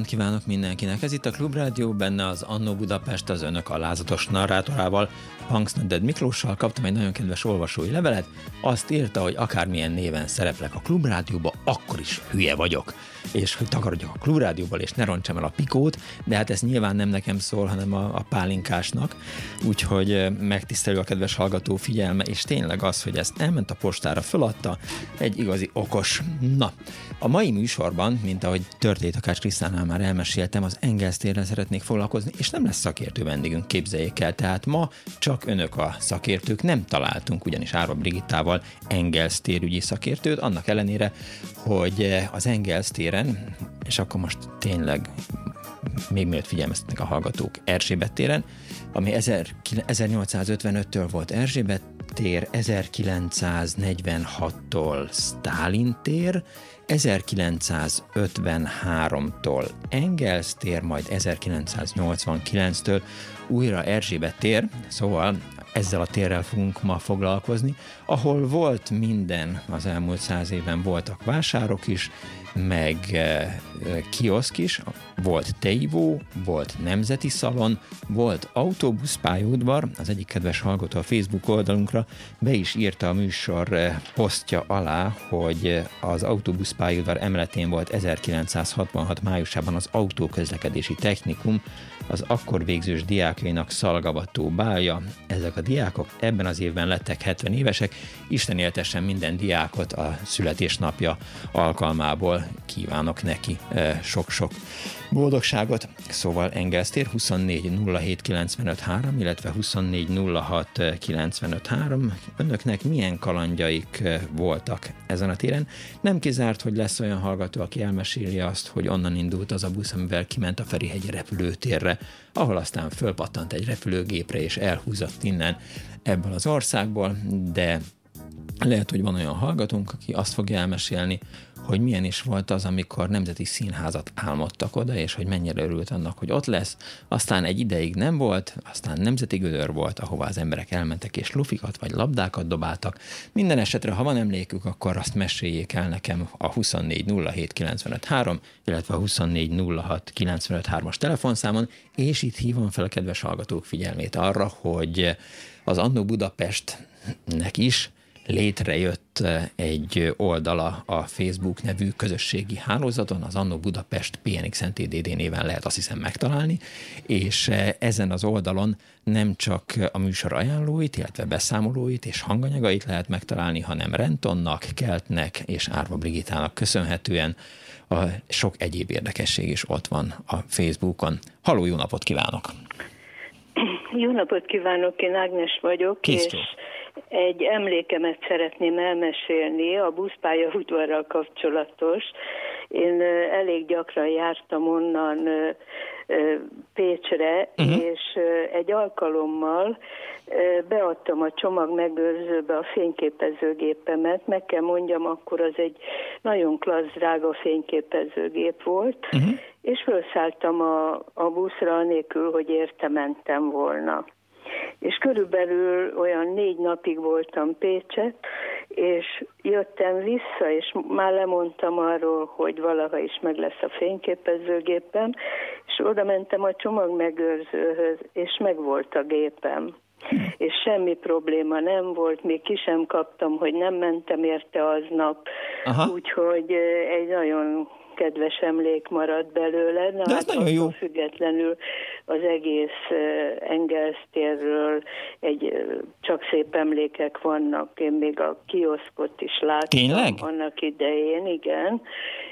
Délutánt kívánok mindenkinek. Ez itt a Klubrádió, benne az Annó Budapest az önök alázatos narrátorával, Punks Nödded Miklóssal kaptam egy nagyon kedves olvasói levelet. Azt írta, hogy akármilyen néven szereplek a Klubrádióba, akkor is hülye vagyok. És hogy takarodjak a Klubrádióból, és ne roncsam el a pikót, de hát ez nyilván nem nekem szól, hanem a, a pálinkásnak. Úgyhogy megtisztelő a kedves hallgató figyelme, és tényleg az, hogy ezt elment a postára, föladta, egy igazi okos. Na, a mai műsorban, mint ahogy történt Takács Krisztánál már elmeséltem, az Engels térrel szeretnék foglalkozni, és nem lesz szakértő vendégünk, képzeljék el. Tehát ma csak önök a szakértők, nem találtunk ugyanis Árva Brigittával Engels térügyi szakértőt, annak ellenére, hogy az Engels téren, és akkor most tényleg még mielőtt figyelmeztetnek a hallgatók Erzsébet téren, ami 1855-től volt Erzsébet tér, 1946-tól Stálin tér, 1953-tól Engels tér, majd 1989-től újra Erzsébet tér, szóval ezzel a térrel fogunk ma foglalkozni, ahol volt minden az elmúlt száz évben, voltak vásárok is, meg kioszk is, volt teivó, volt nemzeti szalon, volt autóbuszpályaudvar, az egyik kedves hallgató a Facebook oldalunkra be is írta a műsor posztja alá, hogy az autóbuszpályaudvar emeletén volt 1966 májusában az autóközlekedési technikum, az akkor végzős diákjainak szalgavató bálja. Ezek a diákok ebben az évben lettek 70 évesek, Isten éltessen minden diákot a születésnapja alkalmából kívánok neki sok-sok boldogságot. Szóval Engelstér 24 07 95 3, illetve 24 06 95 3. Önöknek milyen kalandjaik voltak ezen a téren? Nem kizárt, hogy lesz olyan hallgató, aki elmeséli azt, hogy onnan indult az a busz, amivel kiment a Ferihegyi repülőtérre, ahol aztán fölpattant egy repülőgépre és elhúzott innen ebből az országból, de lehet, hogy van olyan hallgatónk, aki azt fogja elmesélni, hogy milyen is volt az, amikor nemzeti színházat álmodtak oda, és hogy mennyire örült annak, hogy ott lesz. Aztán egy ideig nem volt, aztán nemzeti gödör volt, ahova az emberek elmentek és lufikat vagy labdákat dobáltak. Minden esetre, ha van emlékük, akkor azt meséljék el nekem a 2407953, illetve a 2406953-as telefonszámon, és itt hívom fel a kedves hallgatók figyelmét arra, hogy az Annó Budapestnek is létrejött eh, egy oldala a Facebook nevű közösségi hálózaton, az Annó Budapest PNX NTDD néven lehet azt hiszem megtalálni, és eh, ezen az oldalon nem csak a műsor ajánlóit, illetve beszámolóit és hanganyagait lehet megtalálni, hanem Rentonnak, Keltnek és Árva Brigitának köszönhetően a sok egyéb érdekesség is ott van a Facebookon. Haló, jó napot kívánok! Jó napot kívánok, én Ágnes vagyok, Kész és egy emlékemet szeretném elmesélni a buszpálya udvarral kapcsolatos. Én elég gyakran jártam onnan Pécsre, uh-huh. és egy alkalommal beadtam a csomag megőrzőbe a fényképezőgépemet. Meg kell mondjam, akkor az egy nagyon klassz, drága fényképezőgép volt, uh-huh. és felszálltam a, a buszra anélkül, hogy érte mentem volna és körülbelül olyan négy napig voltam Pécset, és jöttem vissza, és már lemondtam arról, hogy valaha is meg lesz a fényképezőgépem, és oda mentem a csomagmegőrzőhöz, és meg volt a gépem. És semmi probléma nem volt, még ki sem kaptam, hogy nem mentem érte aznap, úgyhogy egy nagyon kedves emlék maradt belőle. Na, De ez hát nagyon jó. Függetlenül az egész Engelsztérről egy csak szép emlékek vannak. Én még a kioszkot is láttam Tényleg? annak idején, igen.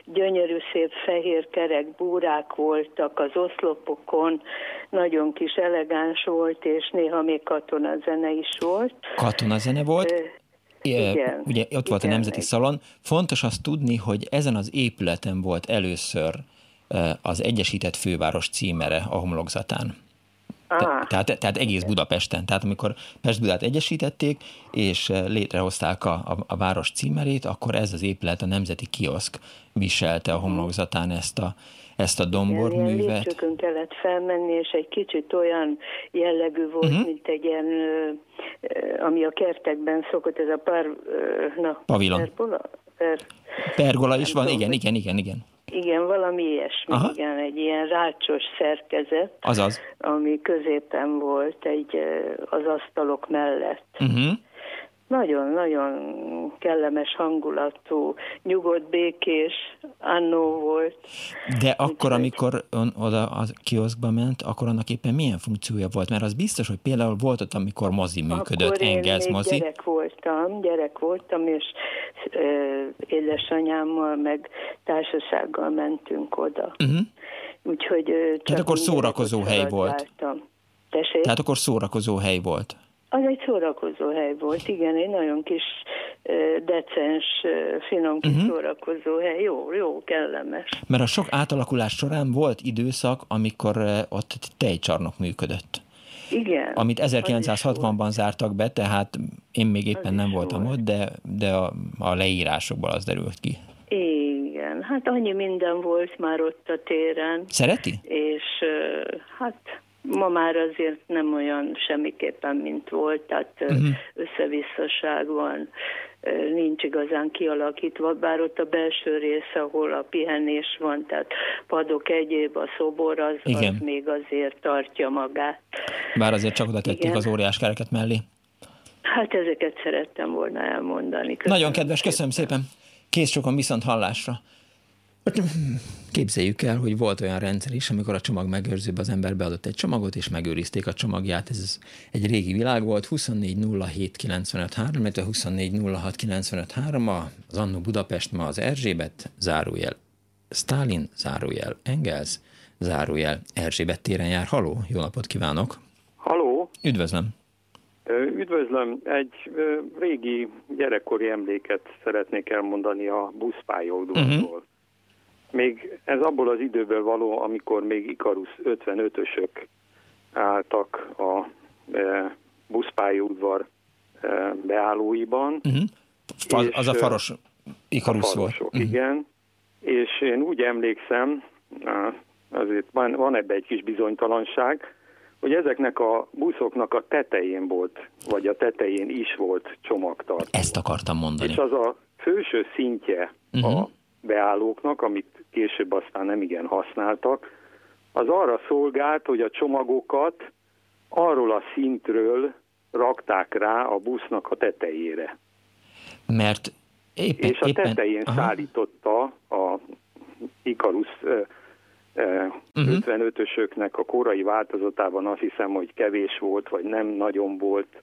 Gyönyörű szép fehér kerek búrák voltak az oszlopokon, nagyon kis elegáns volt, és néha még katonazene is volt. Katonazene volt? Igen, Ugye ott volt igen, a Nemzeti Szalon. Fontos azt tudni, hogy ezen az épületen volt először az Egyesített Főváros címere a homlokzatán. Te, Ah, tehát, tehát egész Budapesten. Tehát amikor Pest-Budát egyesítették, és létrehozták a, a, a város címerét, akkor ez az épület, a Nemzeti Kioszk viselte a homlokzatán ezt a, ezt a ilyen, ilyen domborművet. lépcsőkön kellett felmenni, és egy kicsit olyan jellegű volt, uh-huh. mint egy ilyen, ami a kertekben szokott, ez a par... Na, Pavilon. pergola? Per, Pergola is van, tudom, igen, igen, igen, igen. igen, valami ilyesmi, Aha. igen, egy ilyen rácsos szerkezet, Azaz. ami középen volt egy az asztalok mellett. Uh-huh. Nagyon-nagyon kellemes hangulatú, nyugodt, békés annó volt. De akkor, amikor ön oda a kioszkba ment, akkor annak éppen milyen funkciója volt? Mert az biztos, hogy például volt ott, amikor mozi működött, Akkor én Engels még mozi. gyerek voltam, gyerek voltam, és ö, édesanyámmal meg társasággal mentünk oda. Uh-huh. Úgyhogy ö, csak akkor mint szórakozó hely volt. Tessék? Tehát akkor szórakozó hely volt. Az egy szórakozó hely volt, igen, egy nagyon kis, decens, finom kis uh-huh. szórakozó hely, jó, jó, kellemes. Mert a sok átalakulás során volt időszak, amikor ott tejcsarnok működött. Igen. Amit az is 1960-ban zártak be, tehát én még éppen nem voltam volt. ott, de, de a, a leírásokból az derült ki. Igen, hát annyi minden volt már ott a téren, Szereti? és hát ma már azért nem olyan semmiképpen, mint volt, tehát uh-huh. összevisszaság van, nincs igazán kialakítva, bár ott a belső rész, ahol a pihenés van, tehát padok egyéb, a szobor, az, Igen. az még azért tartja magát. Bár azért csak oda tették Igen. az óriás kereket mellé. Hát ezeket szerettem volna elmondani. Köszönöm Nagyon kedves, köszönöm szépen. Kész sokan viszont hallásra. Képzeljük el, hogy volt olyan rendszer is, amikor a csomag megőrzőbe az ember beadott egy csomagot, és megőrizték a csomagját. Ez egy régi világ volt, 2407953, illetve 2406953, az Annó Budapest, ma az Erzsébet, zárójel Stalin, zárójel Engels, zárójel Erzsébet téren jár. Haló, jó napot kívánok! Haló, Üdvözlöm! Üdvözlöm. Egy régi gyerekkori emléket szeretnék elmondani a buszpályaudvarról. Uh-huh. Még ez abból az időből való, amikor még Ikarus 55-ösök álltak a e, buszpályaudvar e, beállóiban. Uh-huh. Az, És, az a ö, faros Ikarusz a volt. farosok, Mhm. Igen, és én úgy emlékszem, azért van, van ebbe egy kis bizonytalanság, hogy ezeknek a buszoknak a tetején volt, vagy a tetején is volt csomagtartó. Ezt akartam mondani. És az a felső szintje Mhm. a beállóknak, amit később aztán nem igen használtak, az arra szolgált, hogy a csomagokat arról a szintről rakták rá a busznak a tetejére. Mert éppen... És a éppen, tetején aha, szállította a Ikarus ö, ö, Mhm. 55-ösöknek a korai változatában azt hiszem, hogy kevés volt, vagy nem nagyon volt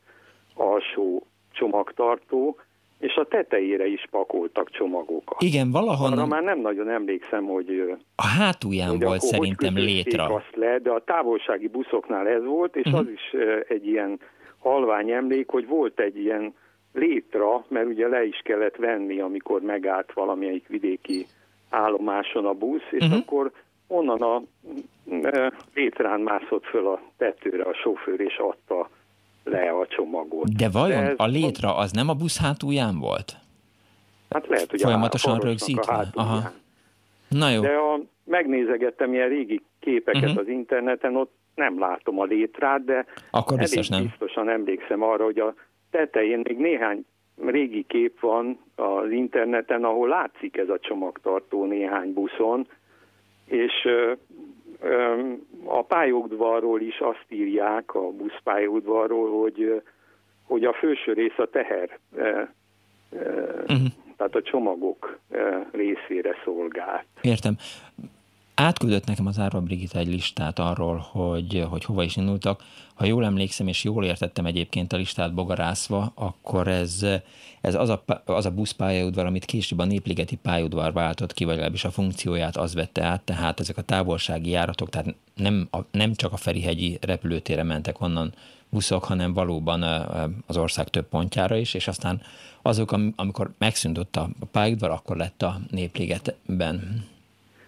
alsó csomagtartó, és a tetejére is pakoltak csomagokat. Igen, Arra valahonnan már nem nagyon emlékszem, hogy, a hátulján volt szerintem létre. azt le, de a távolsági buszoknál ez volt, és Mhm. az is egy ilyen halvány emlék, hogy volt egy ilyen létra, mert ugye le is kellett venni, amikor megállt valamelyik vidéki állomáson a busz, és Mhm. akkor onnan a létrán mászott föl a tetőre a sofőr, és adta le a csomagot. De vajon ez- a létra az nem a busz hátulján volt? Hát lehet, hogy Folyamatosan a rögzítve? A. Aha. Na jó, De a, megnézegettem ilyen régi képeket Mhm. uh-huh. az interneten, ott nem látom a létrát, de akkor biztos elég nem. biztosan emlékszem arra, hogy a tetején még néhány régi kép van az interneten, ahol látszik ez a csomagtartó néhány buszon, és a pályaudvarról is azt írják, a buszpályaudvarról, hogy, hogy a felső rész a teher, Mhm. tehát a csomagok részére szolgált. Értem. Átküldött nekem az Árva Brigitte egy listát arról, hogy, hogy hova is indultak. Ha jól emlékszem, és jól értettem egyébként a listát bogarászva, akkor ez, ez az, a, az a buszpályaudvar, amit később a Népligeti pályaudvar váltott ki, vagy legalábbis a funkcióját az vette át, tehát ezek a távolsági járatok, tehát nem, a, nem csak a Ferihegyi repülőtére mentek onnan buszok, hanem valóban az ország több pontjára is, és aztán azok, amikor megszűnt a pályaudvar, akkor lett a Népligetben.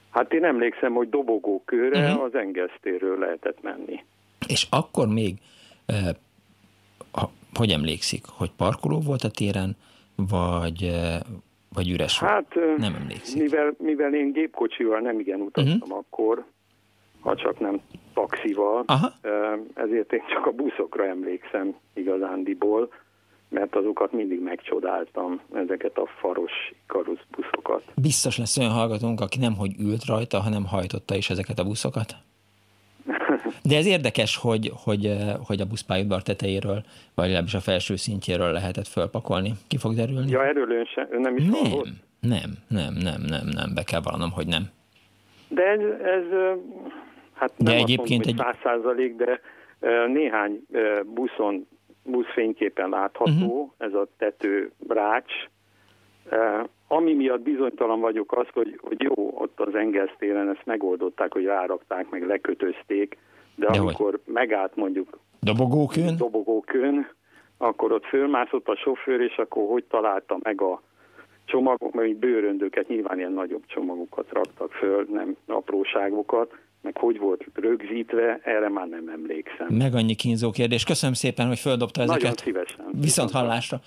Hát én emlékszem, hogy dobogókőre uh-huh. az Engesztérről lehetett menni. És akkor még, eh, hogy emlékszik, hogy parkoló volt a téren, vagy, eh, vagy üres hát, volt? Nem emlékszik. Mivel, mivel én gépkocsival nem igen utaztam uh-huh. akkor, ha csak nem taxival, Aha. ezért én csak a buszokra emlékszem igazándiból mert azokat mindig megcsodáltam, ezeket a faros karusz buszokat. Biztos lesz olyan hallgatónk, aki nem hogy ült rajta, hanem hajtotta is ezeket a buszokat? De ez érdekes, hogy, hogy, eh, hogy a buszpályaudvar tetejéről, vagy legalábbis a felső szintjéről lehetett fölpakolni. Ki fog derülni? Ja, erről ön, se, ön nem is nem, nem, nem, nem, nem, nem, be kell vallanom, hogy nem. De ez, ez hát nem de egyébként mondom, egy... száz százalék, de néhány buszon buszfényképen látható, uh-huh. ez a tető rács. Uh, ami miatt bizonytalan vagyok az, hogy, hogy jó, ott az Engels téren ezt megoldották, hogy rárakták, meg lekötözték, de, de amikor hogy? megállt mondjuk dobogókön? dobogókön, akkor ott fölmászott a sofőr, és akkor hogy találta meg a csomagok, mert bőröndöket, nyilván ilyen nagyobb csomagokat raktak föl, nem apróságokat, meg hogy volt rögzítve, erre már nem emlékszem. Meg annyi kínzó kérdés. Köszönöm szépen, hogy földobta ezeket. Nagyon szívesen. Viszont hallásra.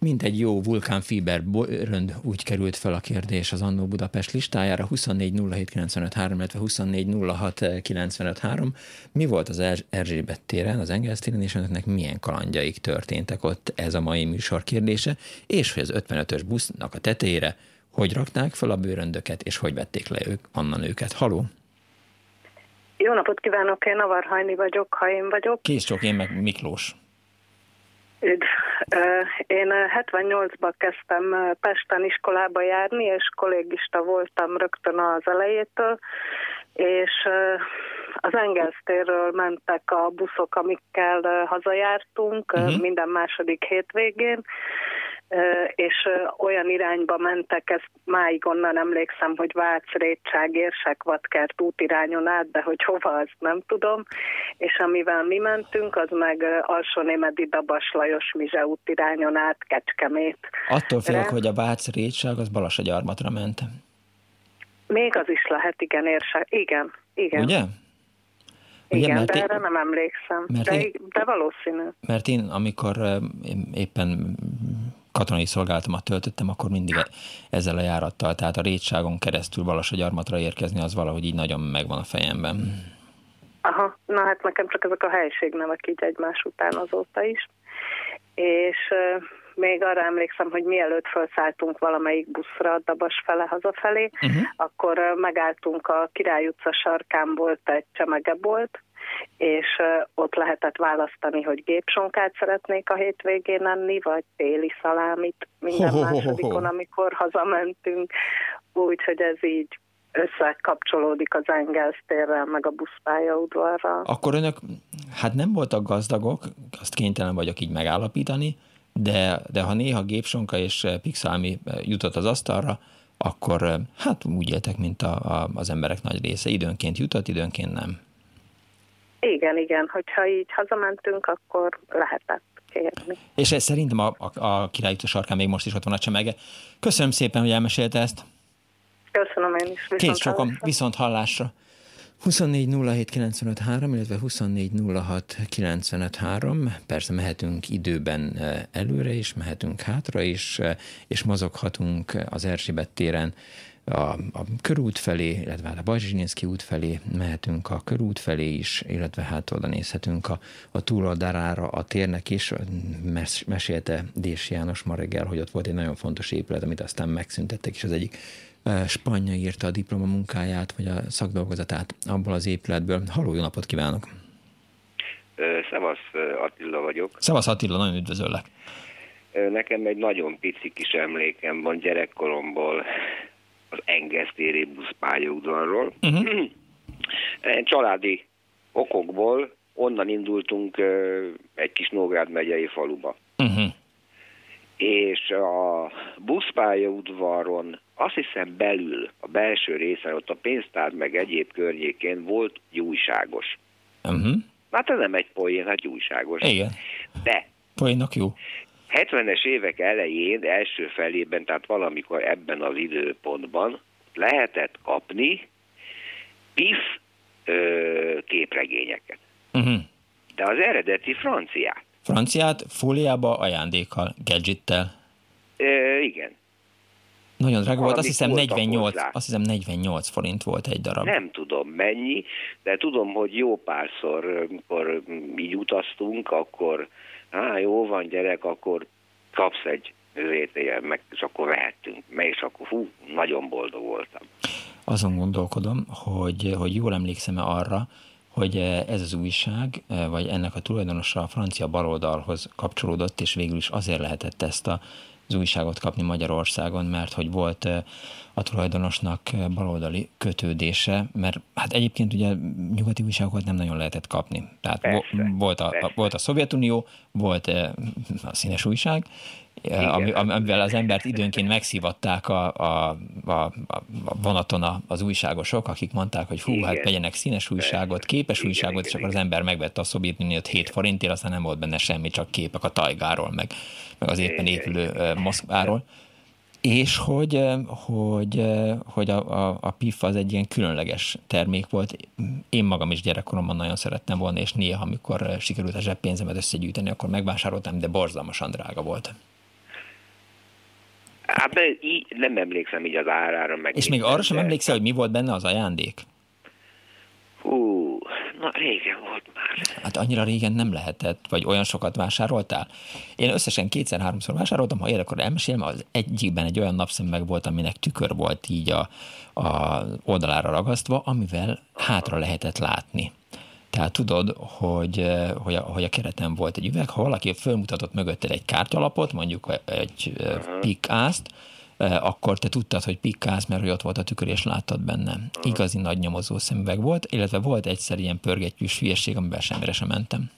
Mint egy jó vulkánfiber rönd úgy került fel a kérdés az Annó Budapest listájára 2407953, illetve 2406953. Mi volt az Erzsébet téren, az Engels téren, és önöknek milyen kalandjaik történtek ott? Ez a mai műsor kérdése. És hogy az 55-ös busznak a tetejére hogy rakták fel a bőröndöket, és hogy vették le ők, onnan őket. Haló? Jó napot kívánok, én Navarhajni vagyok, ha én vagyok. Kész csak én meg Miklós. Üdv. Én 78-ban kezdtem Pesten iskolába járni, és kollégista voltam rögtön az elejétől, és az Engelsztérről mentek a buszok, amikkel hazajártunk uh-huh. minden második hétvégén, és olyan irányba mentek, ezt máig onnan emlékszem, hogy Vác, Rétság, Érsek, Vatkert útirányon át, de hogy hova, azt nem tudom. És amivel mi mentünk, az meg Alsónémedi Dabas Lajos Mizse útirányon át Kecskemét. Attól félek, hogy a Vác, Rétság, az Balasagyarmatra ment. Még az is lehet, igen, Érsek. Igen, igen. Ugye? Ugye, Igen, mert de én, erre nem emlékszem, mert de, én, de valószínű. Mert én, amikor éppen katonai szolgálatomat töltöttem, akkor mindig ezzel a járattal, tehát a rétságon keresztül gyarmatra érkezni, az valahogy így nagyon megvan a fejemben. Aha, na hát nekem csak ezek a helységnevek így egymás után azóta is. És uh, még arra emlékszem, hogy mielőtt felszálltunk valamelyik buszra a Dabas fele hazafelé, uh-huh. akkor uh, megálltunk a Király utca sarkán volt egy csemegebolt, és ott lehetett választani, hogy gépsonkát szeretnék a hétvégén enni, vagy téli szalámit minden másodikon, amikor hazamentünk. Úgyhogy ez így összekapcsolódik az Engels térrel, meg a buszpályaudvarral. Akkor önök, hát nem voltak gazdagok, azt kénytelen vagyok így megállapítani, de, de ha néha gépsonka és pixálmi jutott az asztalra, akkor hát úgy éltek, mint a, a, az emberek nagy része. Időnként jutott, időnként nem. Igen, igen, hogyha így hazamentünk, akkor lehetett kérni. És ez szerintem a, a, a király sarkán még most is ott van a csemege. Köszönöm szépen, hogy elmesélte ezt. Köszönöm én is. Viszont Kész sokan, viszont hallásra. 24 illetve 24 Persze mehetünk időben eh, előre is, mehetünk hátra is, eh, és mozoghatunk az Erzsébet téren a, a körút felé, illetve hát a Bajzsinyinszki út felé mehetünk a körút felé is, illetve hát oda nézhetünk a, a túloldalára a térnek is. Mes, mesélte Dés János ma reggel, hogy ott volt egy nagyon fontos épület, amit aztán megszüntettek, és az egyik Spanya írta a diplomamunkáját, vagy a szakdolgozatát abból az épületből. Halló, jó napot kívánok! Szevasz Attila vagyok. Szevasz Attila, nagyon üdvözöllek. Nekem egy nagyon pici kis emlékem van gyerekkoromból. Az Engesztéri buszpályaudvarról. Uh-huh. Családi okokból onnan indultunk egy kis Nógrád megyei faluba. Uh-huh. És a buszpályaudvaron azt hiszem belül, a belső részen, ott a pénztár meg egyéb környékén volt újságos. Uh-huh. Hát ez nem egy poén, hát újságos. Igen. De. Poénnak jó. 70-es évek elején, első felében, tehát valamikor ebben az időpontban lehetett kapni PIF ö, képregényeket. Uh-huh. De az eredeti franciát. Franciát fóliába ajándékkal, gadgettel. Ö, igen. Nagyon drága volt, azt hiszem 48, azt hiszem 48 forint volt egy darab. Nem tudom mennyi, de tudom, hogy jó párszor, amikor így utaztunk, akkor á, jó van gyerek, akkor kapsz egy rétéjel, meg, és akkor vehettünk, meg és akkor hú, nagyon boldog voltam. Azon gondolkodom, hogy, hogy jól emlékszem-e arra, hogy ez az újság, vagy ennek a tulajdonosa a francia baloldalhoz kapcsolódott, és végül is azért lehetett ezt a az újságot kapni Magyarországon, mert hogy volt a tulajdonosnak baloldali kötődése, mert hát egyébként ugye nyugati újságokat nem nagyon lehetett kapni. Tehát persze, volt, a, persze. volt a Szovjetunió, volt a színes újság, ami, amivel az embert időnként megszívatták a, a, a, a vonaton az újságosok, akik mondták, hogy hú, hát igen. hát vegyenek színes újságot, képes igen, újságot, igen, és akkor az ember megvette a Szovjetuniót 7 forintért, aztán nem volt benne semmi, csak képek a tajgáról, meg, meg az éppen épülő Moszkváról. És hogy, hogy, hogy a, a, a PIF az egy ilyen különleges termék volt. Én magam is gyerekkoromban nagyon szerettem volna, és néha, amikor sikerült a zseppénzemet összegyűjteni, akkor megvásároltam, de borzalmasan drága volt. Hát de így nem emlékszem így az árára. Meg És még arra sem emlékszel, hogy mi volt benne az ajándék? Hú, na régen volt már. Hát annyira régen nem lehetett, vagy olyan sokat vásároltál? Én összesen kétszer-háromszor vásároltam, ha ér, akkor elmesélem, az egyikben egy olyan napszem volt, aminek tükör volt így a, a oldalára ragasztva, amivel hátra lehetett látni. Tehát tudod, hogy, hogy, a, hogy a kereten volt egy üveg, ha valaki fölmutatott mögötted egy kártyalapot, mondjuk egy uh-huh. pikászt, akkor te tudtad, hogy pikkáz, mert hogy ott volt a tükör, és láttad benne. Igazi nagy nyomozó szemüveg volt, illetve volt egyszer ilyen pörgettyűs hülyeség, amiben semmire sem mentem.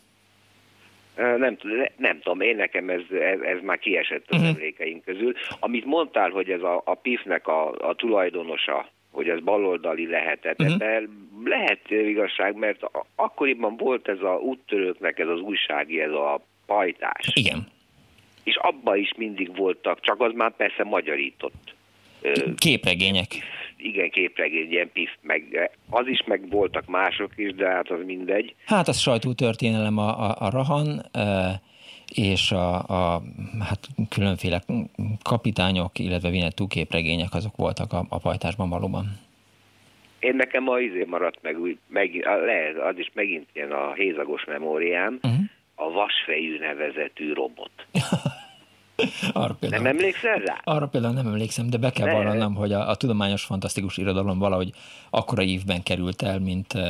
Nem, nem tudom, én nekem ez, ez, ez már kiesett az uh-huh. emlékeink közül. Amit mondtál, hogy ez a, a PIF-nek a, a tulajdonosa, hogy ez baloldali lehetett, uh-huh. de lehet igazság, mert akkoriban volt ez a úttörőknek ez az újsági, ez a pajtás. Igen. És abba is mindig voltak, csak az már persze magyarított. Képregények. Igen, képregény, ilyen pif, meg az is, meg voltak mások is, de hát az mindegy. Hát az sajtótörténelem a, a, a Rahan, és a, a hát különféle kapitányok, illetve Vinettú képregények azok voltak a, a pajtásban valóban. Én nekem a izé maradt meg, úgy, meg lehet, az is megint ilyen a hézagos memóriám, uh-huh. A vasfejű nevezetű robot. Arra például, nem emlékszel rá? Arra például nem emlékszem, de be kell vallanom, hogy a, a tudományos fantasztikus irodalom valahogy akkora évben került el, mint uh,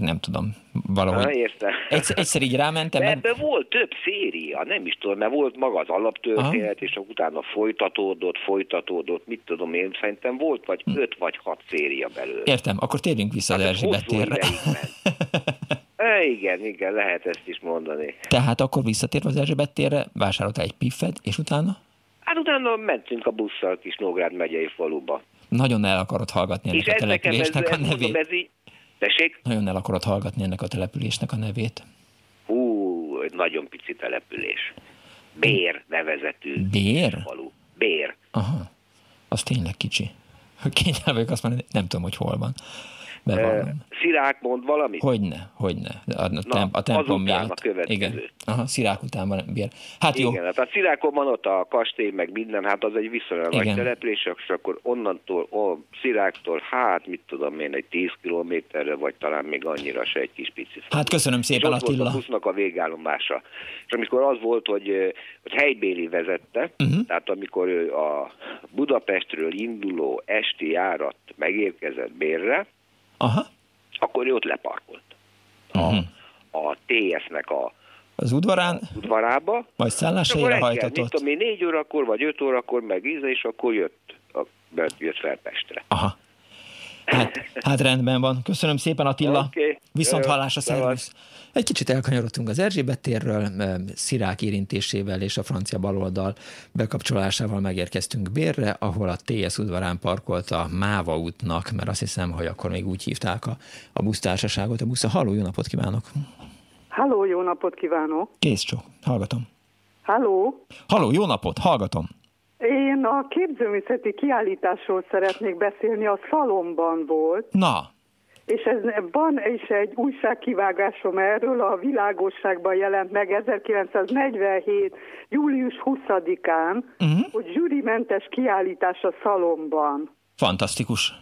nem tudom, valahogy. Na, értem. Egyszer, egyszer így rámentem. De ebben volt több széria, nem is tudom, mert volt maga az alaptörténet, és utána folytatódott, folytatódott, mit tudom én, szerintem volt vagy hm. öt vagy hat széria belőle. Értem, akkor térjünk vissza hát az Erzsébet térre. E, igen, igen, lehet ezt is mondani. Tehát akkor visszatérve az Erzsébet térre, vásároltál egy piffet, és utána? Hát utána mentünk a busszal kis Nógrád megyei faluba. Nagyon el akarod hallgatni ennek és a településnek ez, a nevét. Ez így, tessék? Nagyon el akarod hallgatni ennek a településnek a nevét. Hú, egy nagyon pici település. Bér nevezetű Bér? falu. Bér. Aha, az tényleg kicsi. Kényelme vagyok azt mondani, nem tudom, hogy hol van. Bevallom. Szirák mond valamit? Hogyne, hogyne. A, Na, a templom miatt. A következő. Igen. Aha, Szirák után van. Hát jó. Igen, hát a Szirákon van ott a kastély, meg minden, hát az egy viszonylag nagy település, és akkor onnantól, ó, Sziráktól, hát mit tudom én, egy 10 kilométerre, vagy talán még annyira se egy kis pici. Hát köszönöm szépen, és Attila. Volt a a végállomása. És amikor az volt, hogy, hogy helybéli vezette, uh-huh. tehát amikor a Budapestről induló esti járat megérkezett bérre, Aha. akkor ő ott leparkolt. A, uh-huh. a TS-nek a az udvarán, udvarába, majd szálláshelyre hajtatott. Mit tudom én, négy órakor vagy öt órakor meg íze, és akkor jött. jött fel Pestre. Aha. Hát, hát rendben van. Köszönöm szépen Attila. Okay. Viszont hallásra, szervusz. Egy kicsit elkanyarodtunk az Erzsébet térről, Szirák érintésével és a francia baloldal bekapcsolásával megérkeztünk Bérre, ahol a TS udvarán parkolt a Máva útnak, mert azt hiszem, hogy akkor még úgy hívták a, a busztársaságot. A busz a halló, jó napot kívánok! Halló, jó napot kívánok! Kész csó, hallgatom. Halló! Halló, jó napot, hallgatom! Én a képzőművészeti kiállításról szeretnék beszélni, a szalomban volt. Na, és ez van is egy újságkivágásom erről, a világosságban jelent meg 1947. július 20-án, uh-huh. hogy zsűrimentes kiállítás a szalomban. Fantasztikus.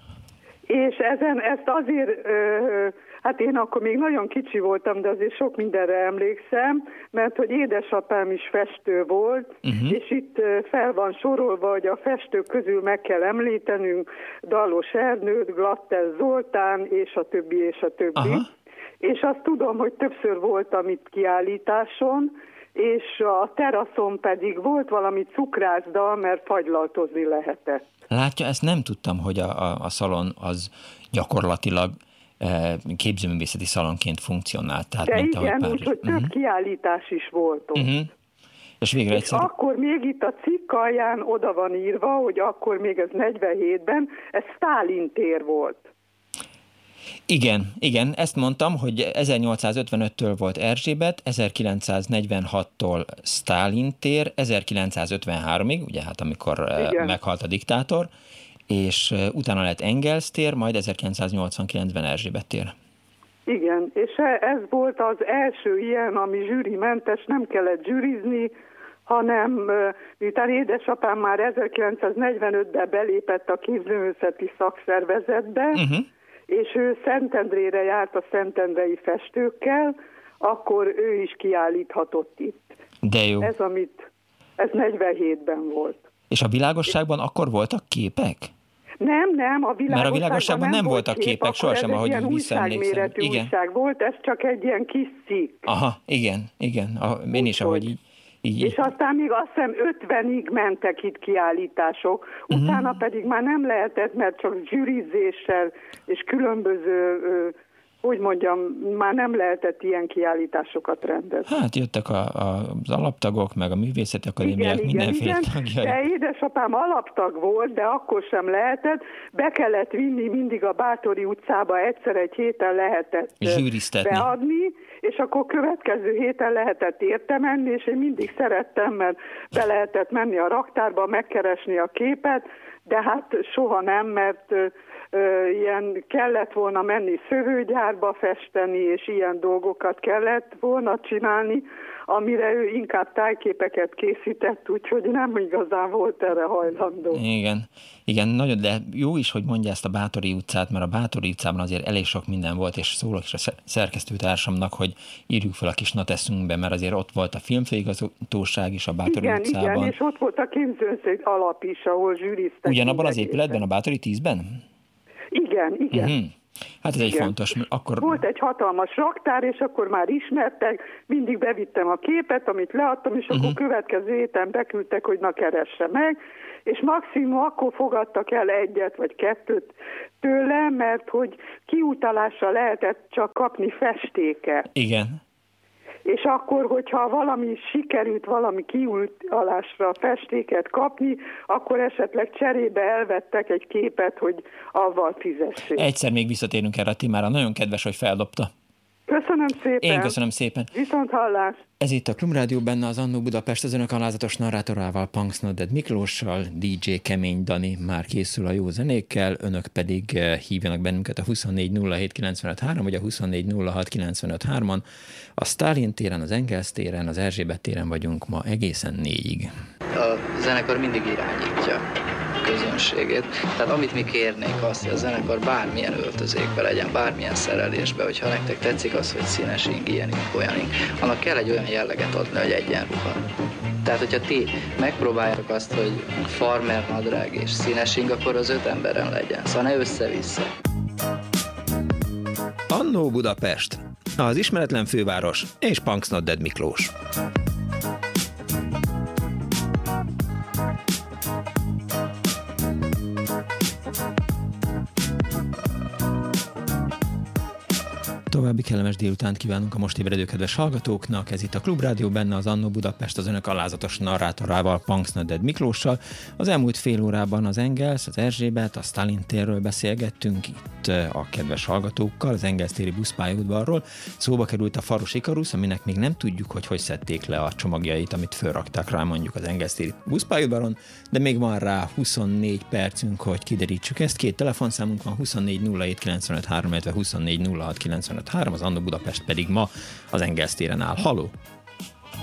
És ezen ezt azért ö, Hát én akkor még nagyon kicsi voltam, de azért sok mindenre emlékszem, mert hogy édesapám is festő volt, uh-huh. és itt fel van sorolva, hogy a festők közül meg kell említenünk Dalos Ernőt, Glatter Zoltán, és a többi, és a többi. Aha. És azt tudom, hogy többször voltam itt kiállításon, és a teraszon pedig volt valami cukrászda, mert fagylaltozni lehetett. Látja, ezt nem tudtam, hogy a, a, a szalon az gyakorlatilag képzőművészeti szalonként funkcionált. Tehát, De mint igen, úgyhogy uh-huh. több mhm. kiállítás is volt ott. Uh-huh. És végre egyszer... És akkor még itt a cikk alján oda van írva, hogy akkor még ez 47-ben, ez Stálin tér volt. Igen, igen, ezt mondtam, hogy 1855-től volt Erzsébet, 1946-tól Stálin tér, 1953-ig, ugye hát amikor igen. meghalt a diktátor, és utána lett Engels tér, majd 1989-ben Erzsébet tér. Igen, és e, ez volt az első ilyen, ami zsűrimentes, nem kellett zsűrizni, hanem miután édesapám már 1945-ben belépett a képzőművészeti szakszervezetbe, uh-huh. és ő Szentendrére járt a szentendrei festőkkel, akkor ő is kiállíthatott itt. De jó. Ez, amit, ez 47-ben volt. És a világosságban akkor voltak képek? Nem, nem, a világosságban, Mert a világosságban nem, nem voltak kép, képek sohasem, ahogy visszaemlékszem. Igen. újság volt, ez csak egy ilyen kis cikk. Aha, igen, igen, a, én is, ahogy így, így. És aztán még azt hiszem 50-ig mentek itt kiállítások, uh-huh. utána pedig már nem lehetett, mert csak zsűrizéssel és különböző úgy mondjam, már nem lehetett ilyen kiállításokat rendezni. Hát jöttek a, a, az alaptagok, meg a művészeti akadémiák, igen, mindenféle igen, tagjai. De édesapám alaptag volt, de akkor sem lehetett. Be kellett vinni mindig a Bátori utcába, egyszer egy héten lehetett Zsűriztetni. beadni, és akkor következő héten lehetett érte menni, és én mindig szerettem, mert be lehetett menni a raktárba, megkeresni a képet, de hát soha nem, mert ilyen kellett volna menni szövőgyárba festeni, és ilyen dolgokat kellett volna csinálni, amire ő inkább tájképeket készített, úgyhogy nem igazán volt erre hajlandó. Igen, igen, nagyon, de jó is, hogy mondja ezt a Bátori utcát, mert a Bátori utcában azért elég sok minden volt, és szólok is a szerkesztőtársamnak, hogy írjuk fel a kis nateszünkbe, mert azért ott volt a filmfőigazgatóság is a Bátori igen, utcában. Igen, és ott volt a képzőszék alap is, ahol zsűriztek. Ugyanabban az épületben, a Bátori 10-ben? Igen, igen. Uh-huh. Hát ez egy Igen. fontos. Akkor... Volt egy hatalmas raktár, és akkor már ismertek, mindig bevittem a képet, amit leadtam, és uh-huh. akkor mhm. következő héten beküldtek, hogy na keresse meg, és maximum akkor fogadtak el egyet vagy kettőt tőle, mert hogy kiutalásra lehetett csak kapni festéket. Igen és akkor, hogyha valami sikerült valami kiutalásra festéket kapni, akkor esetleg cserébe elvettek egy képet, hogy avval fizessék. Egyszer még visszatérünk erre a témára. Nagyon kedves, hogy feldobta. Köszönöm szépen. Én köszönöm szépen. Viszont hallás. Ez itt a Klubrádió benne az Annó Budapest, az önök alázatos narrátorával, Punks Nodded Miklóssal, DJ Kemény Dani már készül a jó zenékkel, önök pedig eh, hívjanak bennünket a 2407953 vagy a 2406953-on. A Stalin téren, az Engels téren, az Erzsébet téren vagyunk ma egészen négyig. A zenekar mindig irányítja közönségét. Tehát amit mi kérnénk azt, hogy a zenekar bármilyen öltözékbe legyen, bármilyen szerelésbe, hogyha nektek tetszik az, hogy színes ing, ilyen ing, annak kell egy olyan jelleget adni, hogy egyenruha. Tehát, hogyha ti megpróbáljátok azt, hogy farmer nadrág és színes ing, akkor az öt emberen legyen. Szóval ne össze-vissza. Annó Budapest, az ismeretlen főváros és Punks Dead Miklós. További kellemes délutánt kívánunk a most ébredő kedves hallgatóknak. Ez itt a Klubrádió, benne az Annó Budapest az önök alázatos narrátorával, Punksnödded Miklóssal. Az elmúlt fél órában az Engels, az Erzsébet, a Stalin térről beszélgettünk itt eh, a kedves hallgatókkal, az Engels téri buszpályaudvarról. Szóba került a Faros Ikarusz, aminek még nem tudjuk, hogy hogy szedték le a csomagjait, amit fölrakták rá mondjuk az Engels téri buszpályaudvaron, de még van rá 24 percünk, hogy kiderítsük ezt. Két telefonszámunk van 24 07 95 3, illetve 24 06 95 3, az Anno Budapest pedig ma az Engels téren áll. Haló!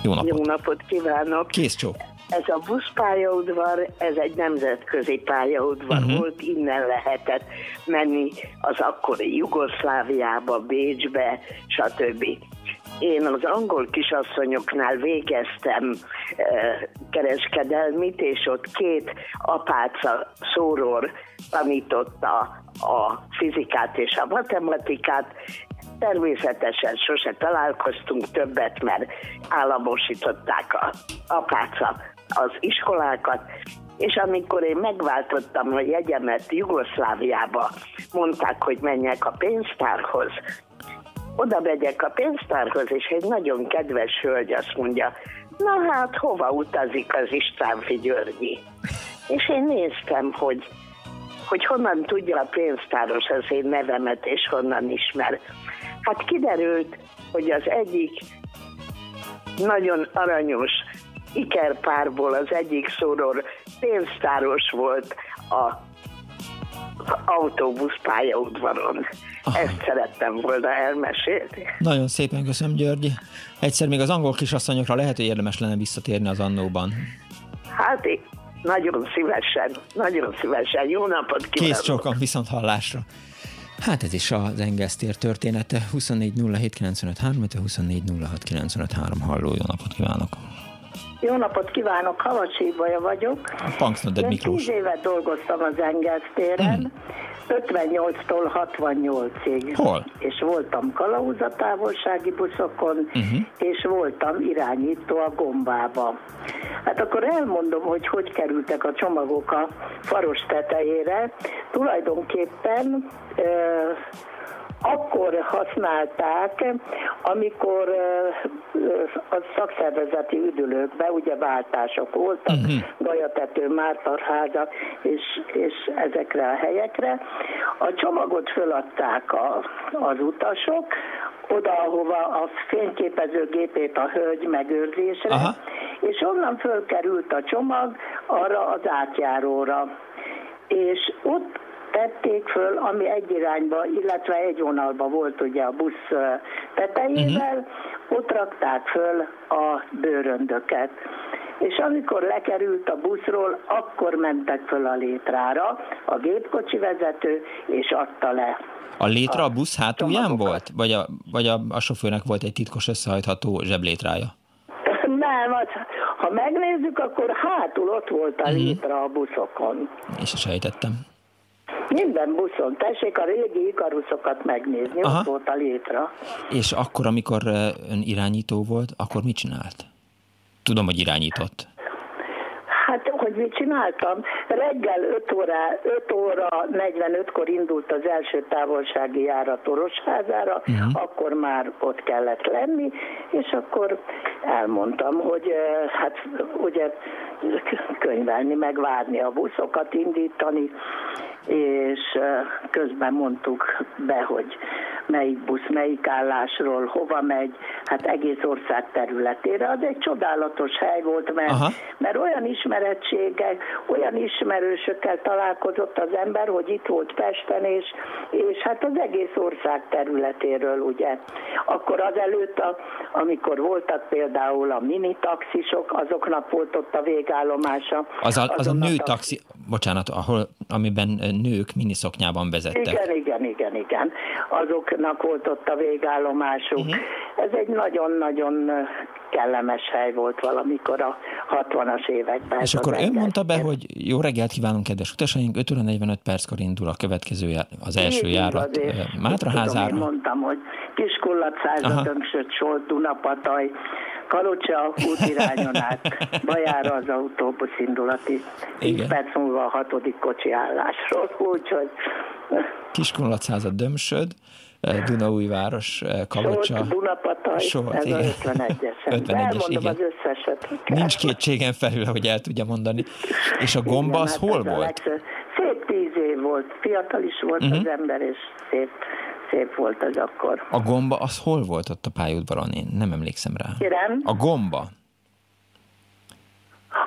Jó napot! Jó napot kívánok! Kész csók! Ez a buszpályaudvar, ez egy nemzetközi pályaudvar uh-huh. volt, innen lehetett menni az akkori Jugoszláviába, Bécsbe, stb. Én az angol kisasszonyoknál végeztem e, kereskedelmit, és ott két apáca szóror tanította a fizikát és a matematikát, Természetesen sose találkoztunk többet, mert államosították a apáca az iskolákat, és amikor én megváltottam a jegyemet Jugoszláviába, mondták, hogy menjek a pénztárhoz. Oda megyek a pénztárhoz, és egy nagyon kedves hölgy azt mondja, na hát hova utazik az Istvánfi Györgyi? És én néztem, hogy, hogy honnan tudja a pénztáros az én nevemet, és honnan ismer. Hát kiderült, hogy az egyik nagyon aranyos ikerpárból az egyik szóror pénztáros volt a autóbusz pályaudvaron. Aha. Ezt szerettem volna elmesélni. Nagyon szépen köszönöm, György. Egyszer még az angol kisasszonyokra lehet, hogy érdemes lenne visszatérni az annóban. Hát nagyon szívesen, nagyon szívesen. Jó napot kívánok! Kész csókan, viszont hallásra. Hát ez is az Engesztér története. 24 07 95 3, 24 06 95 3. Halló, jó napot kívánok! Jó napot kívánok, Havacsi Baja vagyok. Punksnoded Miklós. 10 évet dolgoztam az Engesztéren, mm. 58-tól 68-ig. Hol? És voltam kalauzatávolsági buszokon, uh-huh. és voltam irányító a gombába. Hát akkor elmondom, hogy hogy kerültek a csomagok a faros tetejére. Tulajdonképpen akkor használták, amikor a szakszervezeti üdülőkben ugye váltások voltak, uh-huh. Gajatető, Mártarháza és, és ezekre a helyekre. A csomagot föladták a, az utasok, oda, ahova a fényképezőgépét a hölgy megőrzésre, Aha. és onnan fölkerült a csomag arra az átjáróra. És ott tették föl, ami egy irányba, illetve egy vonalba volt ugye a busz tetejével, uh-huh. ott rakták föl a bőröndöket. És amikor lekerült a buszról, akkor mentek föl a létrára, a gépkocsi vezető, és adta le. A létra a, a busz hátulján volt? Vagy, a, vagy a, a sofőrnek volt egy titkos összehajtható zseblétrája? Nem, az, ha megnézzük, akkor hátul ott volt a mhm. létra a buszokon. És sejtettem. Minden buszon. Tessék a régi ikaruszokat megnézni, Aha. ott volt a létra. És akkor, amikor ön irányító volt, akkor mit csinált? Tudom, hogy irányított. Hát, hogy mit csináltam? Reggel 5 óra, 5 óra 45-kor indult az első távolsági járat Orosházára, uh-huh. akkor már ott kellett lenni, és akkor elmondtam, hogy hát ugye könyvelni, megvárni a buszokat, indítani, és közben mondtuk be, hogy melyik busz, melyik állásról, hova megy, hát egész ország területére. Az egy csodálatos hely volt, mert, mert olyan ismerettségek, olyan ismerősökkel találkozott az ember, hogy itt volt Pesten, és, és hát az egész ország területéről, ugye. Akkor azelőtt, a, amikor voltak például a mini taxisok, azoknak volt ott a végállomása. Az a, az a nő taxi, bocsánat, ahol, amiben nők miniszoknyában vezettek. Igen, igen, igen, igen. Azoknak volt ott a végállomásuk. Uh-huh. Ez egy nagyon-nagyon kellemes hely volt valamikor a 60-as években. És akkor ön mondta be, hogy jó reggelt kívánunk, kedves utasaink, 5 óra 45 perckor indul a következő, az első Így, járat Mátraházára. Én mondtam, hogy Kiskollat, Századömsöt, Solt, Dunapataj, Kalocsa útirányon át, Bajára az autóbusz indulati. Egy perc múlva a hatodik kocsi állásról, úgyhogy... Kiskunlat század Dömsöd, eh, Dunaújváros, eh, Kalocsa. Solt, Dunapataj, Solt, ez igen. a 51-es. 51 Elmondom igen. az összeset. Nincs kétségen felül, hogy el tudja mondani. És a gomba igen, az hát hol volt? Szép tíz év volt, fiatal is volt uh-huh. az ember, és szép szép volt az akkor. A gomba, az hol volt ott a pályaudvaron? Én nem emlékszem rá. Kérem? A gomba.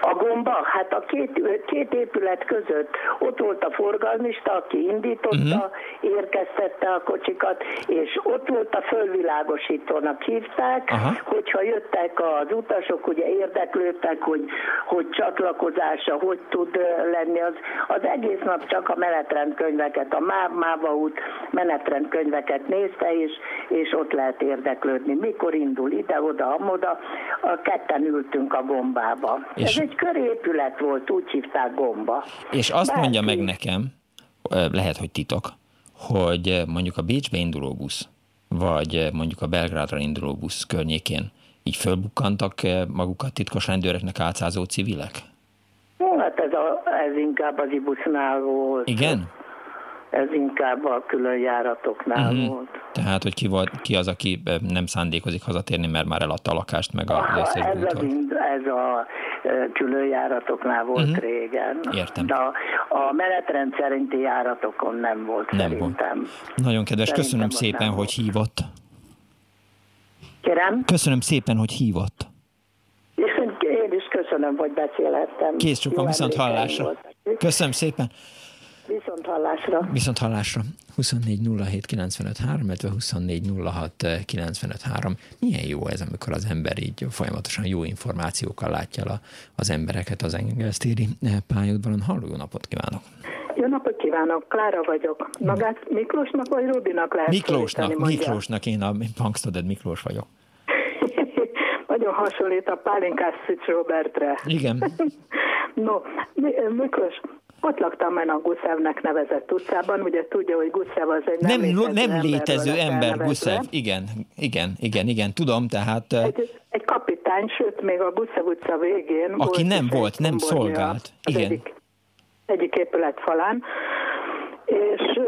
A gomba, hát a két, két épület között ott volt a forgalmista, aki indította, uh-huh. érkeztette a kocsikat, és ott volt a fölvilágosítónak hívták, uh-huh. hogyha jöttek az utasok, ugye érdeklődtek, hogy, hogy csatlakozása, hogy tud lenni, az, az egész nap csak a menetrendkönyveket, a Máv Máva út menetrendkönyveket nézte, és, és ott lehet érdeklődni. Mikor indul ide-oda, amoda, a ketten ültünk a gombába. És ez egy körépület volt, úgy hívták gomba. És azt Bárki... mondja meg nekem, lehet, hogy titok, hogy mondjuk a Bécsbe induló busz, vagy mondjuk a Belgrádra induló busz környékén így fölbukkantak magukat titkos rendőröknek átszázó civilek? Hát ez, a, ez inkább az ibusznál volt. Igen? Ez inkább a külön járatoknál uh-huh. volt. Tehát, hogy ki, volt, ki az, aki nem szándékozik hazatérni, mert már eladta a lakást, meg a Aha, ez, a, ez a külön járatoknál volt uh-huh. régen. Értem. De a, a menetrend szerinti járatokon nem volt nem szerintem. Volt. Nagyon kedves, szerintem köszönöm szépen, hogy hívott. Kérem? Köszönöm szépen, hogy hívott. Én is köszönöm, hogy beszélhettem. Kész csukon, viszont hallásra. Köszönöm szépen. Viszont hallásra. Viszont hallásra. 24 07 95 3, 24 06 95 3. Milyen jó ez, amikor az ember így folyamatosan jó információkkal látja a, az embereket az Engelstéri pályaudvaron. Halló, jó napot kívánok! Jó napot kívánok, Klára vagyok. Magát Miklósnak vagy Rubinak lehet Miklósnak, Miklósnak, én a Pankstoded Miklós vagyok. Nagyon hasonlít a pálinkás Szücs Robertre. Igen. no, Miklós, ott laktam én a Guszevnek nevezett utcában, ugye tudja, hogy Guszev az egy nem, nem létező, nem létező ember, Guszev, igen, igen, igen, igen, tudom, tehát... Egy, egy kapitány, sőt, még a Guszev utca végén Aki volt nem volt, nem szolgált, igen. Egyik, egyik épület falán, és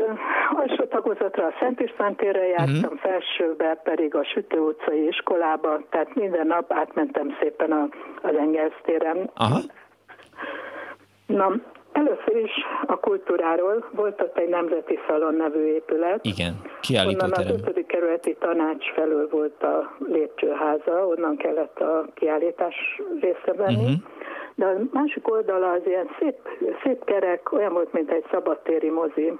alsó tagozatra a Szent István térre jártam, uh-huh. felsőbe pedig a Sütő utcai iskolába, tehát minden nap átmentem szépen a, az Engels téren. Aha. Na, Először is a kultúráról volt ott egy nemzeti szalon nevű épület. Igen, kiállítóterem. Onnan az ötödik kerületi tanács felől volt a lépcsőháza, onnan kellett a kiállítás részre venni. Uh-huh. De a másik oldala az ilyen szép, szép kerek, olyan volt, mint egy szabadtéri mozi.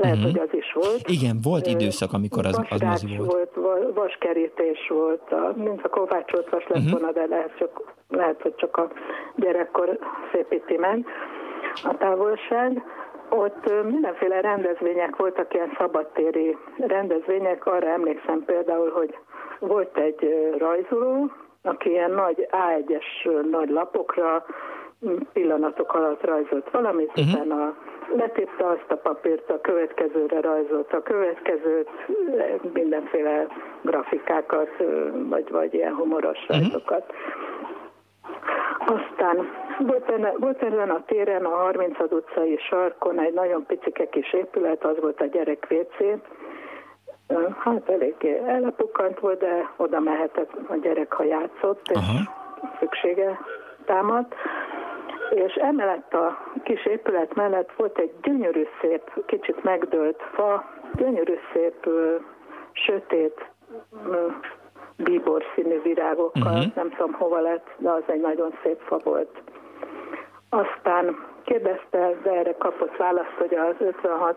Lehet, uh-huh. hogy az is volt. Igen, volt időszak, amikor az, az mozi volt. volt. Vaskerítés volt, a, mint a kovácsolt vas lett uh-huh. volna, de lehet, csak, lehet, hogy csak a gyerekkor szépíti meg a távolság. Ott mindenféle rendezvények voltak, ilyen szabadtéri rendezvények. Arra emlékszem például, hogy volt egy rajzoló, aki ilyen nagy A1-es nagy lapokra pillanatok alatt rajzolt valamit, uh-huh. utána letépte azt a papírt, a következőre rajzolt a következőt, mindenféle grafikákat, vagy, vagy ilyen humoros uh-huh. rajzokat. Aztán volt, ezen a téren, a 30. utcai sarkon egy nagyon picike kis épület, az volt a gyerek WC. Hát eléggé ellepukkant volt, de oda mehetett a gyerek, ha játszott, és Aha. szüksége támadt és emellett a kis épület mellett volt egy gyönyörű szép, kicsit megdőlt fa, gyönyörű szép, sötét, bíbor színű virágokkal, uh-huh. nem tudom hova lett, de az egy nagyon szép fa volt. Aztán kérdezte, de erre kapott választ, hogy az 56,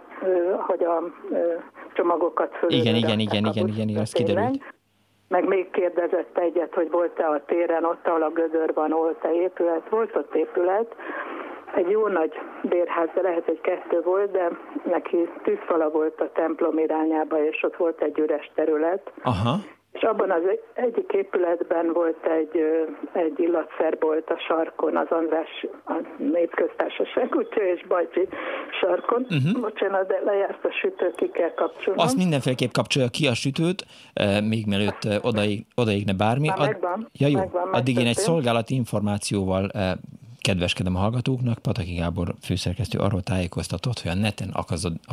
hogy a csomagokat fölül. Igen, igen, igen, igen, igen, igen, ez kiderült meg még kérdezett egyet, hogy volt-e a téren, ott, ahol a gödör van, volt-e épület. Volt ott épület, egy jó nagy bérház, de lehet, hogy kettő volt, de neki tűzfala volt a templom irányába, és ott volt egy üres terület. Aha. És abban az egyik épületben volt egy, egy illatszerbolt a sarkon, az András a népköztársaság útja és Bajcsi sarkon. Uh-huh. Bocsánat, de lejárt a sütő, ki kell kapcsolni. Azt mindenféleképp kapcsolja ki a sütőt, még mielőtt odaig, odaégne bármi. Már megvan. Ja jó, megvan, addig én egy szolgálati információval kedveskedem a hallgatóknak, Pataki Gábor főszerkesztő arról tájékoztatott, hogy a neten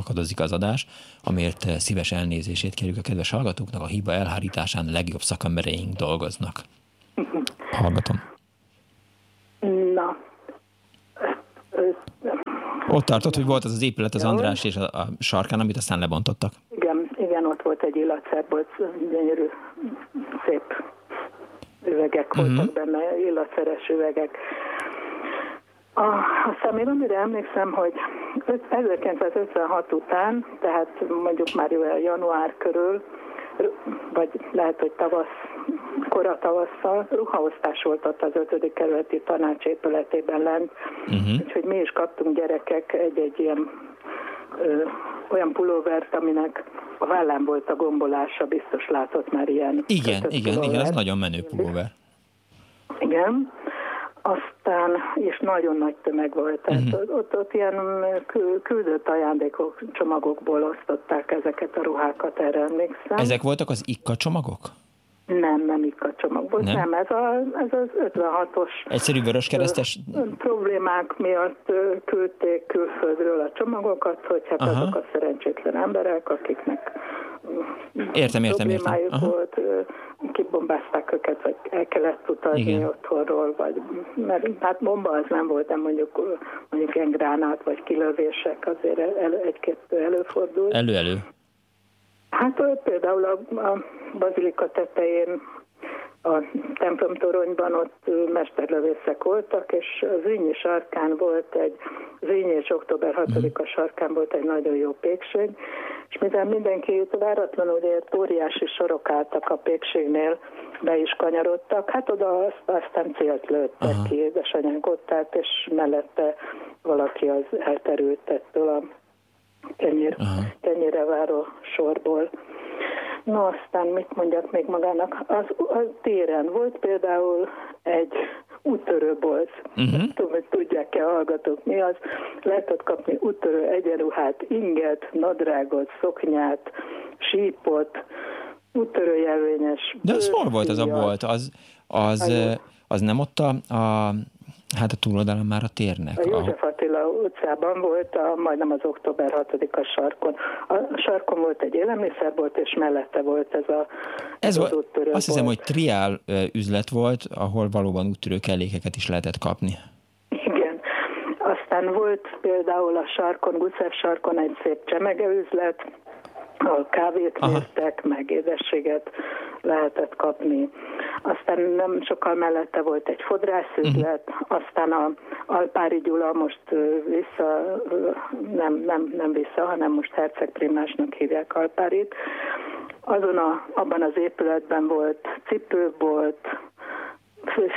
akadozik az adás, amiért eh, szíves elnézését kérjük a kedves hallgatóknak, a hiba elhárításán legjobb szakembereink dolgoznak. Hallgatom. Na. Ott tartott, hogy volt az az épület az András és a, a sarkán, amit aztán lebontottak. Igen, igen, ott volt egy illatszerbolt, gyönyörű, szép üvegek voltak uh-huh. benne, illatszeres üvegek. A, aztán még amire emlékszem, hogy 1956 után, tehát mondjuk már január körül, vagy lehet, hogy tavasz, kora tavasszal, ruhaosztás volt ott az 5. kerületi tanácsépületében lent, uh-huh. úgyhogy mi is kaptunk gyerekek egy-egy ilyen ö, olyan pulóvert, aminek a vállán volt a gombolása, biztos látott már ilyen. Igen, igen, pulóver. igen, ez nagyon menő pulóver. Igen, aztán, és nagyon nagy tömeg volt, tehát uh-huh. ott, ott ilyen küldött ajándékok, csomagokból osztották ezeket a ruhákat, erre emlékszem. Ezek voltak az ikka csomagok? Nem, nem ikka csomagból, nem, nem ez, a, ez az 56-os Egyszerű vöröskeresztes problémák miatt küldték külföldről a csomagokat, hogy hát Aha. azok a szerencsétlen emberek, akiknek értem, értem, értem. Aha. volt, kibombázták őket, vagy el kellett utazni Igen. otthonról, vagy, mert hát bomba az nem volt, de mondjuk, mondjuk ilyen gránát, vagy kilövések azért el, egy-két előfordul. Elő-elő. Hát például a, a bazilika tetején a templomtoronyban ott mesterlövészek voltak, és az Zrínyi sarkán volt egy, Zrínyi és október 6-a sarkán volt egy nagyon jó pékség, és mivel mindenki váratlanul ért, óriási sorok álltak a pékségnél, be is kanyarodtak, hát oda azt, aztán célt lőttek Aha. ki, édesanyánk ott állt, és mellette valaki az elterült ettől a kenyér, kenyére váró sorból. No, aztán mit mondjak még magának? Az, az téren volt például egy úttörőbolt. Uh-huh. tudom, hogy tudják-e hallgatók mi az. Lehetett kapni úttörő egyenruhát, inget, nadrágot, szoknyát, sípot, úttörő jelvényes. De az hol volt az a bolt? Az, az, az nem ott a, a Hát a túloldalon már a térnek. A József Attila utcában volt, a, majdnem az október 6-a sarkon. A sarkon volt egy élelmiszerbolt, és mellette volt ez a ez az úttörő Azt hiszem, hogy triál üzlet volt, ahol valóban úttörő kellékeket is lehetett kapni. Igen. Aztán volt például a sarkon, Guszef sarkon egy szép csemegeüzlet, kávét néztek, meg édességet lehetett kapni. Aztán nem sokkal mellette volt egy fodrászüzlet, uh-huh. aztán a Alpári Gyula most vissza, nem, nem, nem vissza, hanem most Herceg Primásnak hívják Alpárit. Azon a, abban az épületben volt cipőbolt,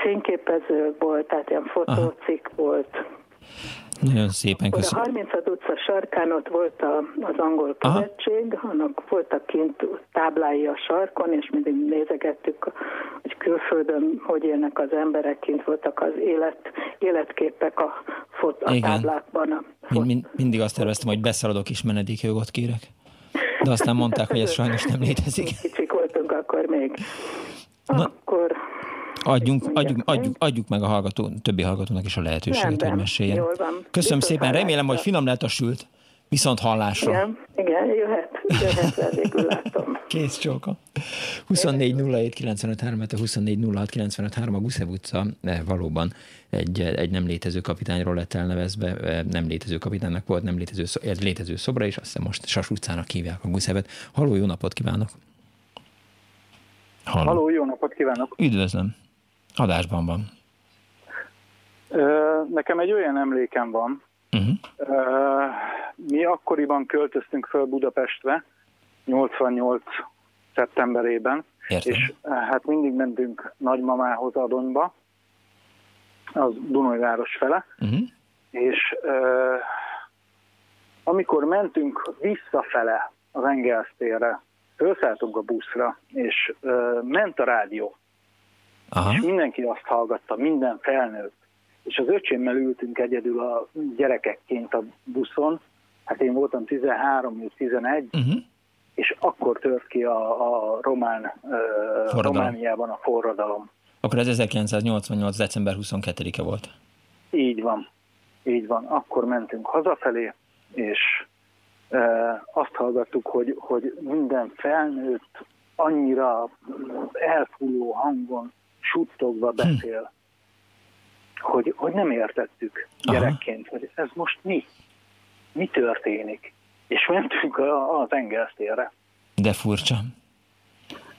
fényképező volt, tehát ilyen fotócik volt, nagyon szépen köszönöm. A 30 utca sarkán ott volt a, az angol követség, annak voltak kint táblái a sarkon, és mindig nézegettük, hogy külföldön hogy élnek az emberek, kint voltak az élet, életképek a, fot, a táblákban. A mind, mind, mindig azt terveztem, hogy beszaladok és menedékjogot kérek. De aztán mondták, hogy ez sajnos nem létezik. Kicsik voltunk akkor még. Na, akkor Adjunk, adjuk, adjuk, adjuk meg a hallgató, többi hallgatónak is a lehetőséget, Rendben, hogy meséljen. Jól van. Köszönöm Biztos szépen, remélem, hogy finom lehet a sült. Viszont hallásra. Igen, igen jöhet, jöhet, végül látom. Kész csóka. 24 07 95 3, 24 06 95 3, a Guszev utca eh, valóban egy, egy nem létező kapitányról lett elnevezve, eh, nem létező kapitánynak volt, nem létező, egy létező szobra, és azt hiszem most Sas utcának hívják a Guszevet. Haló, jó napot kívánok! Halló. Halló, jó napot kívánok! Üdvözlöm! Adásban van. Nekem egy olyan emlékem van. Uh-huh. Mi akkoriban költöztünk föl Budapestre, 88 szeptemberében, Értem. és hát mindig mentünk nagymamához Adonyba, az Dunajváros fele, uh-huh. és amikor mentünk visszafele az Engels térre, felszálltunk a buszra, és uh, ment a rádió, Aha. és mindenki azt hallgatta, minden felnőtt, és az öcsémmel ültünk egyedül a gyerekekként a buszon, hát én voltam 13 és 11, uh-huh. és akkor tört ki a, a román, uh, Romániában a forradalom. Akkor ez 1988. december 22-e volt. Így van, így van. Akkor mentünk hazafelé, és e, azt hallgattuk, hogy, hogy minden felnőtt annyira elfúló hangon, suttogva hm. beszél, hm. hogy, hogy nem értettük gyerekként, Aha. hogy ez most mi? Mi történik? És mentünk az Engelsztérre. De furcsa.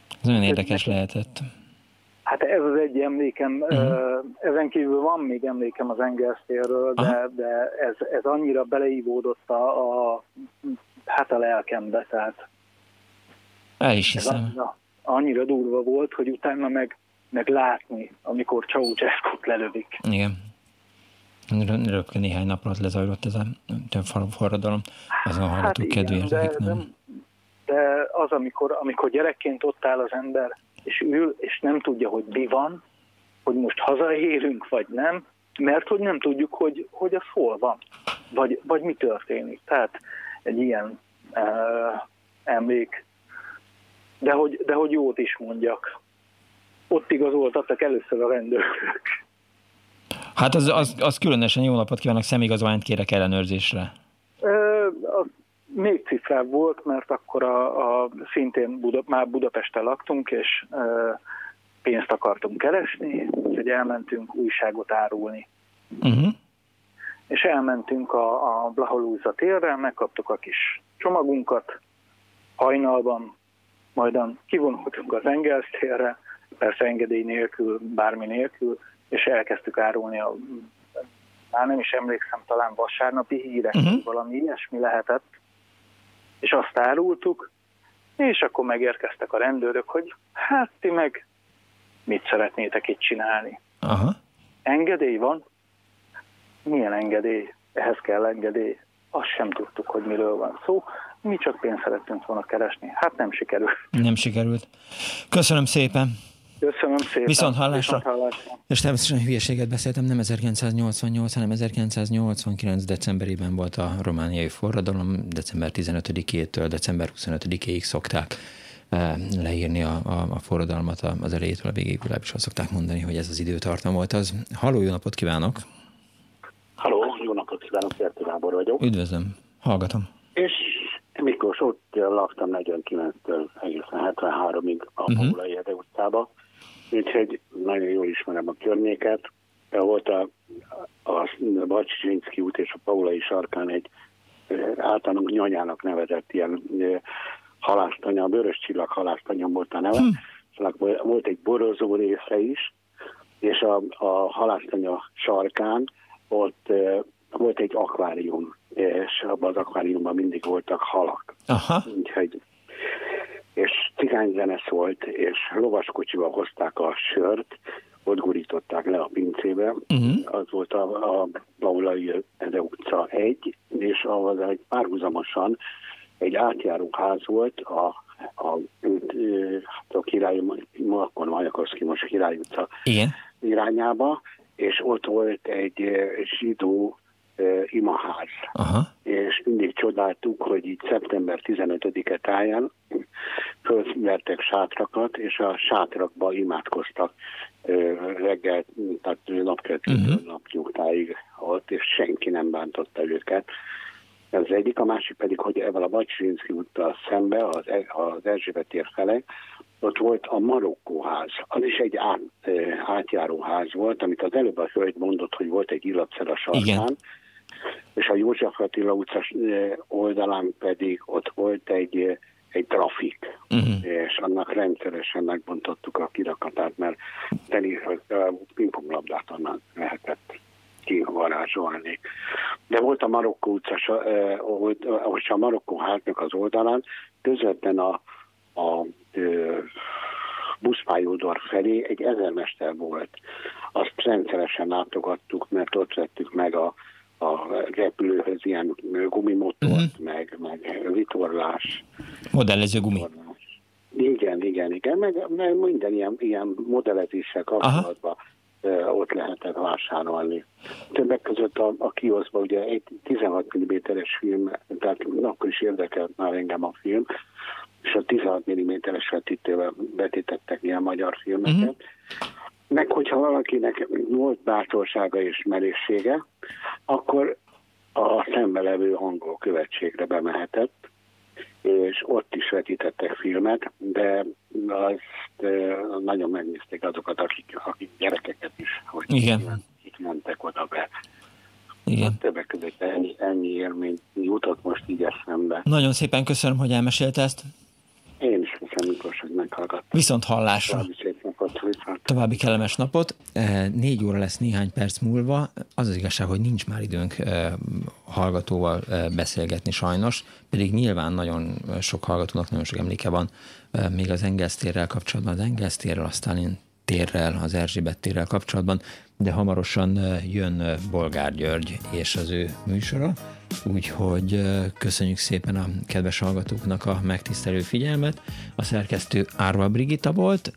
Ez nagyon érdekes lehetett. Hát ez az egy emlékem, uh-huh. ezen kívül van még emlékem az Engelsztérről, de, de ez, ez annyira beleívódott a, a, hát a lelkembe, tehát el is hiszem. Annyira, annyira durva volt, hogy utána meg, meg látni, amikor Ceausescu-t lelövik. Igen. Rögtön néhány nap alatt lezajlott ez a forradalom. Azon hát hallgatók kedvéért, de, nem. De az, amikor, amikor gyerekként ott áll az ember, és ül, és nem tudja, hogy mi van, hogy most hazaérünk, vagy nem, mert hogy nem tudjuk, hogy, hogy az hol van, vagy, vagy mi történik. Tehát egy ilyen uh, emlék. De hogy, de hogy jót is mondjak. Ott igazoltattak először a rendőrök. Hát az, az, az különösen jó napot kívánok, szemigazolványt kérek ellenőrzésre. Uh, az még cifrább volt, mert akkor a, a szintén Buda, már Budapesten laktunk, és e, pénzt akartunk keresni, úgyhogy elmentünk újságot árulni. Uh-huh. És elmentünk a, a Blaholúza térre, megkaptuk a kis csomagunkat hajnalban, majdan kivonultunk az Engels térre, persze engedély nélkül, bármi nélkül, és elkezdtük árulni a már nem is emlékszem, talán vasárnapi hírek, uh-huh. valami ilyesmi lehetett, és azt árultuk, és akkor megérkeztek a rendőrök, hogy hát ti meg mit szeretnétek itt csinálni. Aha. Engedély van? Milyen engedély? Ehhez kell engedély. Azt sem tudtuk, hogy miről van szó. Mi csak pénzt szerettünk volna keresni. Hát nem sikerült. Nem sikerült. Köszönöm szépen. Köszönöm szépen. Viszont hallásra. Viszont hallásra. És természetesen hülyeséget beszéltem, nem 1988, hanem 1989. decemberében volt a romániai forradalom, december 15-től december 25-ig szokták eh, leírni a, a, a forradalmat az elejétől a végéig, legalábbis azt szokták mondani, hogy ez az időtartam volt az. Halló, jó napot kívánok! Halló, jó napot kívánok, Szertő Gábor vagyok. Üdvözlöm, hallgatom. És Miklós, ott laktam 49-től egészen 73-ig a uh-huh. Paulai Ede utcába úgyhogy nagyon jól ismerem a környéket. Volt a, a Bacsinszki út és a Paulai sarkán egy általunk nyanyának nevezett ilyen halásztanya, a Börös Csillag halásztanya volt a neve, hm. szóval volt egy borozó része is, és a, a halásztanya sarkán ott volt egy akvárium, és abban az akváriumban mindig voltak halak. Aha. Úgyhogy és cigányzene szólt, és lovaskocsival hozták a sört, ott gurították le a pincébe. Uh-huh. Az volt a, a Paulai Ede utca egy, és ahhoz egy párhuzamosan egy átjáró ház volt a, a, a, a király, akkor Majakovszki, most a király utca Igen. irányába, és ott volt egy zsidó imaház. Aha. És mindig csodáltuk, hogy így szeptember 15-e táján fölvertek sátrakat, és a sátrakba imádkoztak uh, reggel, tehát napkeltőtől uh-huh. Mhm. napnyugtáig ott, és senki nem bántotta őket. Ez az egyik, a másik pedig, hogy ebben a Bacsinszki úttal szembe, az, e, az Erzsébet tér fele, ott volt a Marokkóház. Az is egy át, átjáróház volt, amit az előbb a hölgy mondott, hogy volt egy illatszer a sarkán. Igen és a József Attila utca eh, oldalán pedig ott volt egy, eh, egy trafik, uh-huh. és annak rendszeresen megbontottuk a kirakatát, mert teni, a pingponglabdát onnan lehetett kivarázsolni. De volt a Marokkó utca, eh, ahogy a Marokkó hátnak az oldalán, közvetlen a, a buszpályaudvar felé egy ezermester volt. Azt rendszeresen látogattuk, mert ott vettük meg a a repülőhöz ilyen gumimotort, uh-huh. meg, meg vitorlás. Modellező gumi. Igen, igen, igen, meg, meg minden ilyen, ilyen modellezéssel kapcsolatban ott lehetett vásárolni. Többek között a, a kioszba ugye egy 16 mm-es film, tehát akkor is érdekelt már engem a film, és a 16 mm-es vetítővel vetítettek ilyen magyar filmeket. Uh-huh. Meg hogyha valakinek volt bátorsága és merészsége, akkor a szembe angol követségre bemehetett, és ott is vetítettek filmet, de azt nagyon megnézték azokat, akik, akik gyerekeket is, hogy Igen. Kik mentek oda be. Igen. A többek között ennyi, ennyi élmény jutott most így eszembe. Nagyon szépen köszönöm, hogy elmesélte ezt. Én is köszönöm, Miklós, hogy meghallgattam. Viszont hallásra. Szép napot, viszont. További kellemes napot. Eh, négy óra lesz néhány perc múlva. Az az igazság, hogy nincs már időnk eh, hallgatóval eh, beszélgetni sajnos, pedig nyilván nagyon sok hallgatónak nagyon sok emléke van még az Engelsztérrel kapcsolatban, az Engelsztérrel, a Stalin térrel, az Erzsébet térrel kapcsolatban, de hamarosan jön Bolgár György és az ő műsora, úgyhogy köszönjük szépen a kedves hallgatóknak a megtisztelő figyelmet. A szerkesztő Árva Brigita volt,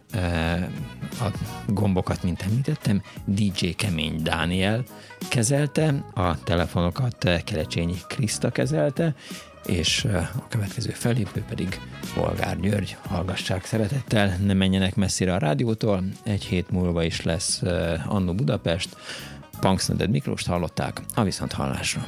a gombokat, mint említettem, DJ Kemény Dániel kezelte, a telefonokat Kelecsényi Kriszta kezelte, és a következő fellépő pedig Polgár György. Hallgassák szeretettel, ne menjenek messzire a rádiótól, egy hét múlva is lesz Annó Budapest, Punksnoded Miklóst hallották, a viszont hallásra.